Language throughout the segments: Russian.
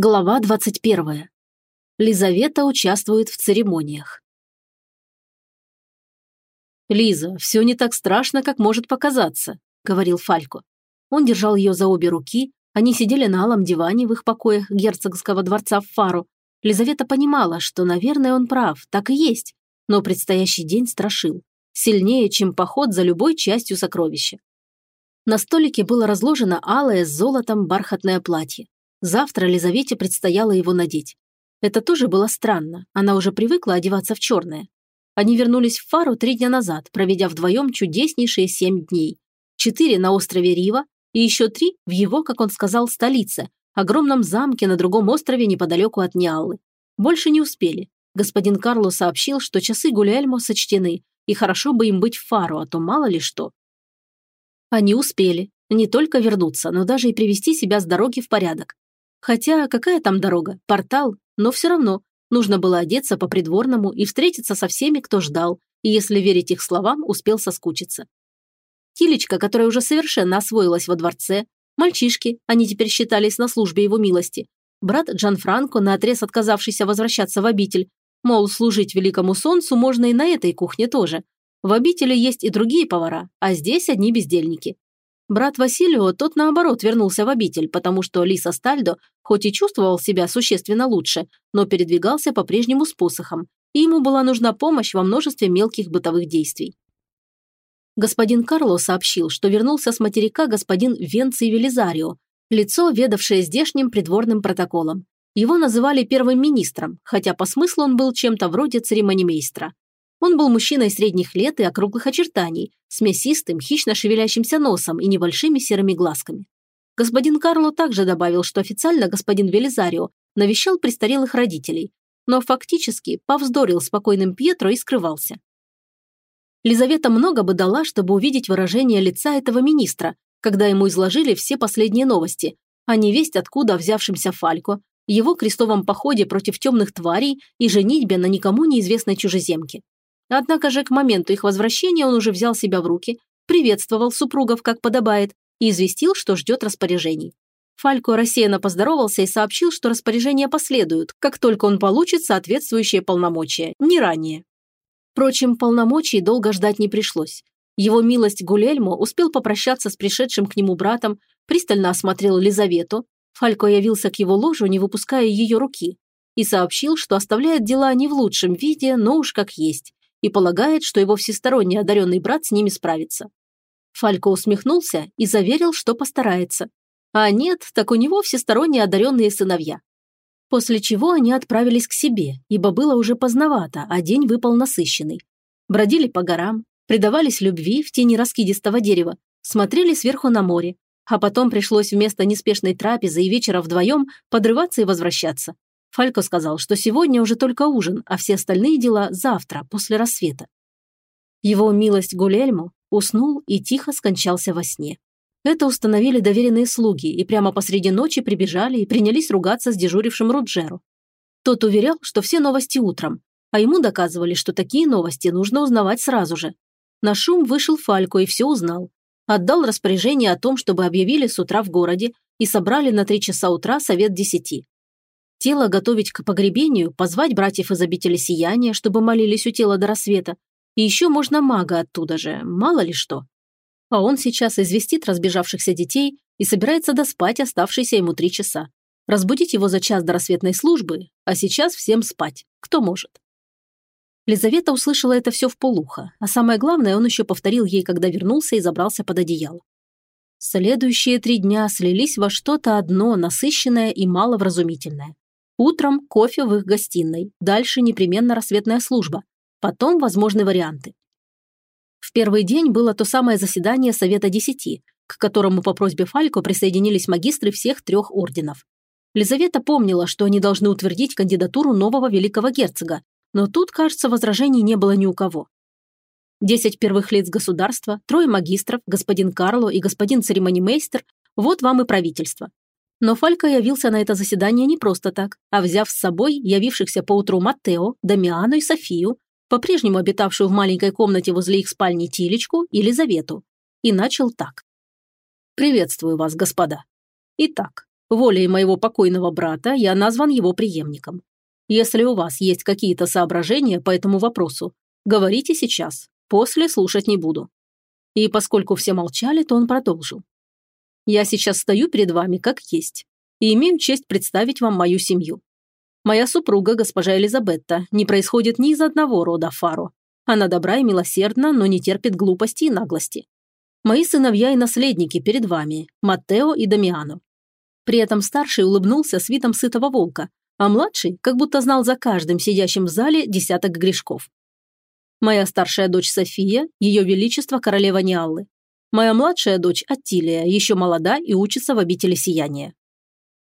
Глава 21. Лизавета участвует в церемониях. «Лиза, все не так страшно, как может показаться», – говорил Фалько. Он держал ее за обе руки, они сидели на алом диване в их покоях герцогского дворца в Фару. Лизавета понимала, что, наверное, он прав, так и есть, но предстоящий день страшил. Сильнее, чем поход за любой частью сокровища. На столике было разложено алое с золотом бархатное платье. Завтра Лизавете предстояло его надеть. Это тоже было странно, она уже привыкла одеваться в черное. Они вернулись в Фару три дня назад, проведя вдвоем чудеснейшие семь дней. Четыре на острове Рива и еще три в его, как он сказал, столице, огромном замке на другом острове неподалеку от Ниаллы. Больше не успели. Господин Карло сообщил, что часы Гуляльмо сочтены, и хорошо бы им быть в Фару, а то мало ли что. Они успели. Не только вернуться, но даже и привести себя с дороги в порядок. Хотя какая там дорога? Портал? Но все равно нужно было одеться по-придворному и встретиться со всеми, кто ждал, и, если верить их словам, успел соскучиться. Килечка, которая уже совершенно освоилась во дворце, мальчишки, они теперь считались на службе его милости, брат Джанфранко, наотрез отказавшийся возвращаться в обитель, мол, служить великому солнцу можно и на этой кухне тоже. В обители есть и другие повара, а здесь одни бездельники. Брат Василио, тот наоборот вернулся в обитель, потому что Лиса Стальдо хоть и чувствовал себя существенно лучше, но передвигался по-прежнему с посохом, и ему была нужна помощь во множестве мелких бытовых действий. Господин Карло сообщил, что вернулся с материка господин Венций Велизарио, лицо, ведавшее здешним придворным протоколом. Его называли первым министром, хотя по смыслу он был чем-то вроде церемонимейстра. Он был мужчиной средних лет и округлых очертаний, с мясистым, хищно шевелящимся носом и небольшими серыми глазками. Господин Карло также добавил, что официально господин Велизарио навещал престарелых родителей, но фактически повздорил с покойным Пьетро и скрывался. Лизавета много бы дала, чтобы увидеть выражение лица этого министра, когда ему изложили все последние новости, а не весть откуда взявшимся Фалько, его крестовом походе против темных тварей и женитьбе на никому неизвестной чужеземке. Однако же к моменту их возвращения он уже взял себя в руки, приветствовал супругов, как подобает, и известил, что ждет распоряжений. Фалько рассеянно поздоровался и сообщил, что распоряжения последуют, как только он получит соответствующие полномочия, не ранее. Впрочем, полномочий долго ждать не пришлось. Его милость Гулельмо успел попрощаться с пришедшим к нему братом, пристально осмотрел Лизавету. Фалько явился к его ложу, не выпуская ее руки, и сообщил, что оставляет дела не в лучшем виде, но уж как есть, и полагает, что его всесторонне одаренный брат с ними справится. Фалько усмехнулся и заверил, что постарается. А нет, так у него всесторонне одаренные сыновья. После чего они отправились к себе, ибо было уже поздновато, а день выпал насыщенный. Бродили по горам, предавались любви в тени раскидистого дерева, смотрели сверху на море, а потом пришлось вместо неспешной трапезы и вечера вдвоем подрываться и возвращаться. Фалько сказал, что сегодня уже только ужин, а все остальные дела завтра, после рассвета. Его милость Гулельмо уснул и тихо скончался во сне. Это установили доверенные слуги и прямо посреди ночи прибежали и принялись ругаться с дежурившим Руджеру. Тот уверял, что все новости утром, а ему доказывали, что такие новости нужно узнавать сразу же. На шум вышел Фалько и все узнал. Отдал распоряжение о том, чтобы объявили с утра в городе и собрали на три часа утра совет десяти. Тело готовить к погребению, позвать братьев из обители сияния, чтобы молились у тела до рассвета. И еще можно мага оттуда же, мало ли что. А он сейчас известит разбежавшихся детей и собирается доспать оставшиеся ему три часа. Разбудить его за час до рассветной службы, а сейчас всем спать, кто может. Лизавета услышала это все в полухо, а самое главное, он еще повторил ей, когда вернулся и забрался под одеяло. Следующие три дня слились во что-то одно, насыщенное и маловразумительное. Утром кофе в их гостиной, дальше непременно рассветная служба, потом возможны варианты. В первый день было то самое заседание Совета Десяти, к которому по просьбе Фалько присоединились магистры всех трех орденов. Лизавета помнила, что они должны утвердить кандидатуру нового великого герцога, но тут, кажется, возражений не было ни у кого. Десять первых лиц государства, трое магистров, господин Карло и господин церемонимейстер – вот вам и правительство. Но Фалька явился на это заседание не просто так, а взяв с собой явившихся поутру Маттео, Дамиану и Софию, по-прежнему обитавшую в маленькой комнате возле их спальни Тилечку и Лизавету, и начал так. «Приветствую вас, господа. Итак, Волей моего покойного брата я назван его преемником. Если у вас есть какие-то соображения по этому вопросу, говорите сейчас, после слушать не буду». И поскольку все молчали, то он продолжил. «Я сейчас стою перед вами как есть и имею честь представить вам мою семью. Моя супруга, госпожа Элизабетта, не происходит ни из одного рода Фаро. Она добра и милосердна, но не терпит глупости и наглости. Мои сыновья и наследники перед вами, Маттео и Дамиано. При этом старший улыбнулся с видом сытого волка, а младший как будто знал за каждым сидящим в зале десяток грешков. Моя старшая дочь София, ее величество королева Ниаллы. Моя младшая дочь Аттилия, еще молода и учится в обители сияния.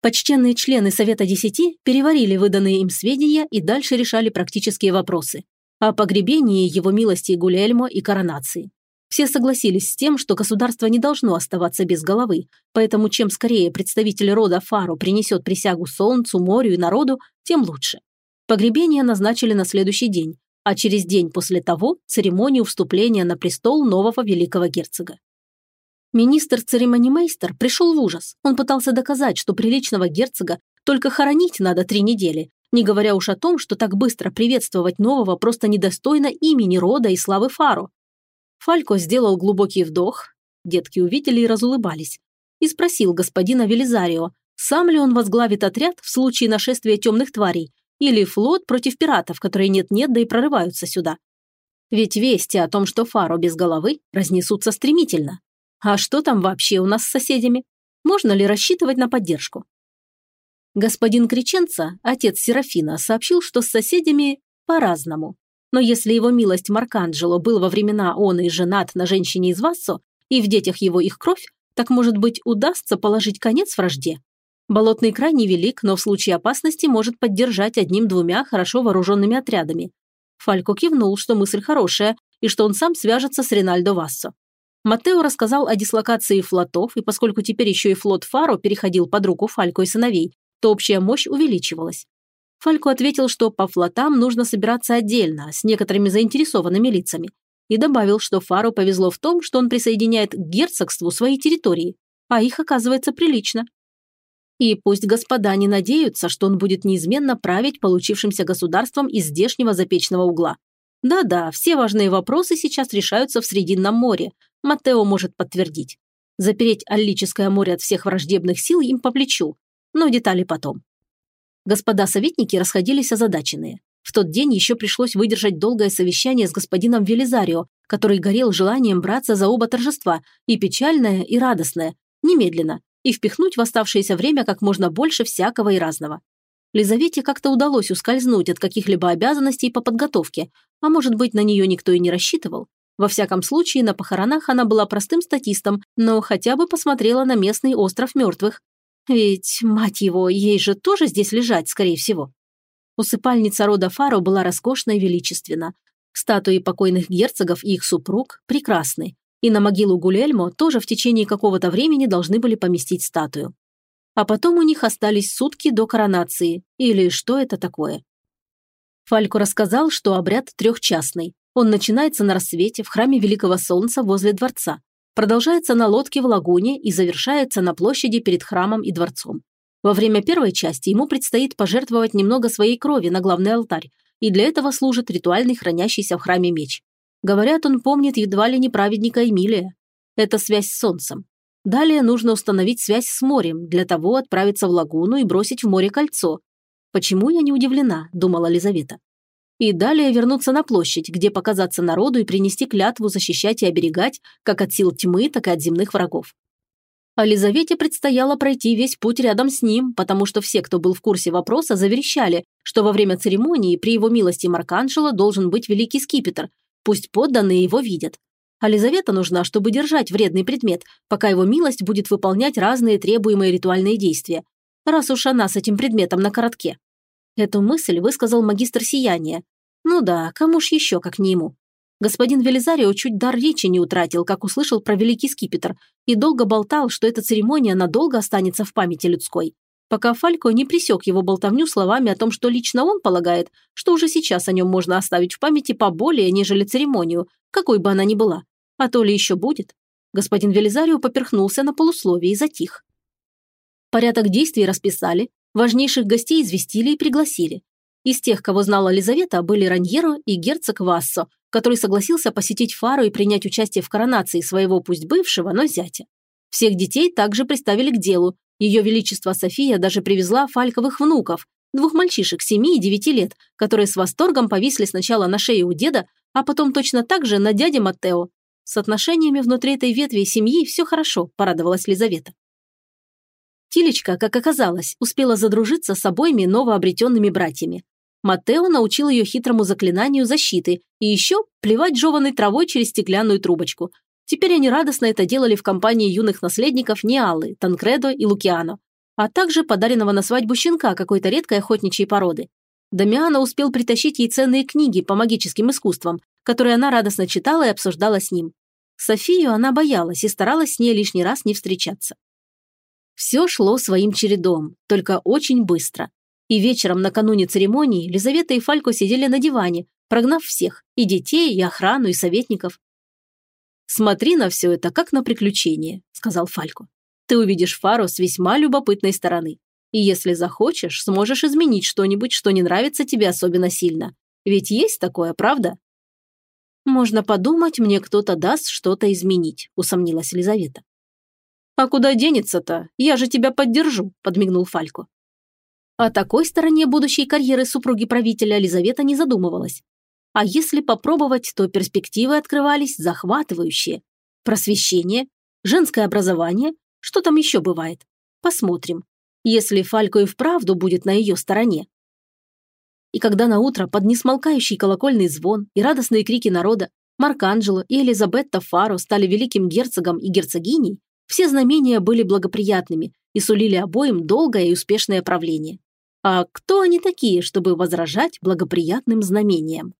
Почтенные члены Совета Десяти переварили выданные им сведения и дальше решали практические вопросы. О погребении его милости Гулельмо и коронации. Все согласились с тем, что государство не должно оставаться без головы, поэтому чем скорее представитель рода Фару принесет присягу солнцу, морю и народу, тем лучше. Погребение назначили на следующий день, а через день после того – церемонию вступления на престол нового великого герцога. Министр-церемонимейстер пришел в ужас. Он пытался доказать, что приличного герцога только хоронить надо три недели, не говоря уж о том, что так быстро приветствовать нового просто недостойно имени рода и славы Фару. Фалько сделал глубокий вдох, детки увидели и разулыбались, и спросил господина Велизарио, сам ли он возглавит отряд в случае нашествия темных тварей или флот против пиратов, которые нет-нет, да и прорываются сюда. Ведь вести о том, что Фаро без головы, разнесутся стремительно. А что там вообще у нас с соседями? Можно ли рассчитывать на поддержку? Господин Криченца, отец Серафина, сообщил, что с соседями по-разному. Но если его милость Марканджело был во времена он и женат на женщине из Вассо, и в детях его их кровь, так, может быть, удастся положить конец вражде? Болотный край невелик, но в случае опасности может поддержать одним-двумя хорошо вооруженными отрядами. Фалько кивнул, что мысль хорошая, и что он сам свяжется с Ринальдо Вассо. Матео рассказал о дислокации флотов, и поскольку теперь еще и флот Фаро переходил под руку Фалько и сыновей, то общая мощь увеличивалась. Фалько ответил, что по флотам нужно собираться отдельно, с некоторыми заинтересованными лицами, и добавил, что Фаро повезло в том, что он присоединяет к герцогству свои территории, а их оказывается прилично. И пусть господа не надеются, что он будет неизменно править получившимся государством из здешнего запечного угла. Да-да, все важные вопросы сейчас решаются в Срединном море, Маттео может подтвердить. Запереть Аллическое море от всех враждебных сил им по плечу, но детали потом. Господа советники расходились озадаченные. В тот день еще пришлось выдержать долгое совещание с господином Велизарио, который горел желанием браться за оба торжества, и печальное, и радостное, немедленно, и впихнуть в оставшееся время как можно больше всякого и разного. Лизавете как-то удалось ускользнуть от каких-либо обязанностей по подготовке, а может быть, на нее никто и не рассчитывал. Во всяком случае, на похоронах она была простым статистом, но хотя бы посмотрела на местный остров мертвых. Ведь, мать его, ей же тоже здесь лежать, скорее всего. Усыпальница рода Фаро была роскошна и величественна. Статуи покойных герцогов и их супруг прекрасны. И на могилу Гулельмо тоже в течение какого-то времени должны были поместить статую. А потом у них остались сутки до коронации. Или что это такое? Фалько рассказал, что обряд трехчастный. Он начинается на рассвете в храме Великого Солнца возле дворца, продолжается на лодке в лагуне и завершается на площади перед храмом и дворцом. Во время первой части ему предстоит пожертвовать немного своей крови на главный алтарь, и для этого служит ритуальный хранящийся в храме меч. Говорят, он помнит едва ли не праведника Эмилия. Это связь с солнцем. Далее нужно установить связь с морем, для того отправиться в лагуну и бросить в море кольцо. «Почему я не удивлена?» – думала Лизавета и далее вернуться на площадь, где показаться народу и принести клятву защищать и оберегать как от сил тьмы, так и от земных врагов. А Лизавете предстояло пройти весь путь рядом с ним, потому что все, кто был в курсе вопроса, заверещали, что во время церемонии при его милости Марканджело должен быть великий скипетр, пусть подданные его видят. А Лизавета нужна, чтобы держать вредный предмет, пока его милость будет выполнять разные требуемые ритуальные действия, раз уж она с этим предметом на коротке. Эту мысль высказал магистр сияния. Ну да, кому ж еще, как не ему. Господин Велизарио чуть дар речи не утратил, как услышал про великий скипетр, и долго болтал, что эта церемония надолго останется в памяти людской. Пока Фалько не присек его болтовню словами о том, что лично он полагает, что уже сейчас о нем можно оставить в памяти поболее, нежели церемонию, какой бы она ни была. А то ли еще будет. Господин Велизарио поперхнулся на полусловие и затих. Порядок действий расписали, важнейших гостей известили и пригласили. Из тех, кого знала Лизавета, были Раньеро и герцог Вассо, который согласился посетить Фару и принять участие в коронации своего пусть бывшего, но зятя. Всех детей также приставили к делу. Ее Величество София даже привезла фальковых внуков, двух мальчишек 7 и 9 лет, которые с восторгом повисли сначала на шее у деда, а потом точно так же на дяде Маттео. С отношениями внутри этой ветви семьи все хорошо, порадовалась Лизавета. Тилечка, как оказалось, успела задружиться с обоими новообретенными братьями. Матео научил ее хитрому заклинанию защиты и еще плевать жеванной травой через стеклянную трубочку. Теперь они радостно это делали в компании юных наследников Ниалы, Танкредо и Лукиано, а также подаренного на свадьбу щенка какой-то редкой охотничьей породы. Дамиана успел притащить ей ценные книги по магическим искусствам, которые она радостно читала и обсуждала с ним. Софию она боялась и старалась с ней лишний раз не встречаться. Все шло своим чередом, только очень быстро. И вечером накануне церемонии Лизавета и Фалько сидели на диване, прогнав всех, и детей, и охрану, и советников. «Смотри на все это, как на приключение», – сказал Фалько. «Ты увидишь Фару с весьма любопытной стороны. И если захочешь, сможешь изменить что-нибудь, что не нравится тебе особенно сильно. Ведь есть такое, правда?» «Можно подумать, мне кто-то даст что-то изменить», – усомнилась Лизавета. «А куда денется-то? Я же тебя поддержу», – подмигнул Фалько. О такой стороне будущей карьеры супруги правителя Елизавета не задумывалась. А если попробовать, то перспективы открывались захватывающие. Просвещение, женское образование, что там еще бывает? Посмотрим. Если Фалько и вправду будет на ее стороне. И когда на утро под несмолкающий колокольный звон и радостные крики народа Марканджело и Элизабетта Фаро стали великим герцогом и герцогиней, все знамения были благоприятными и сулили обоим долгое и успешное правление. А кто они такие, чтобы возражать благоприятным знамениям?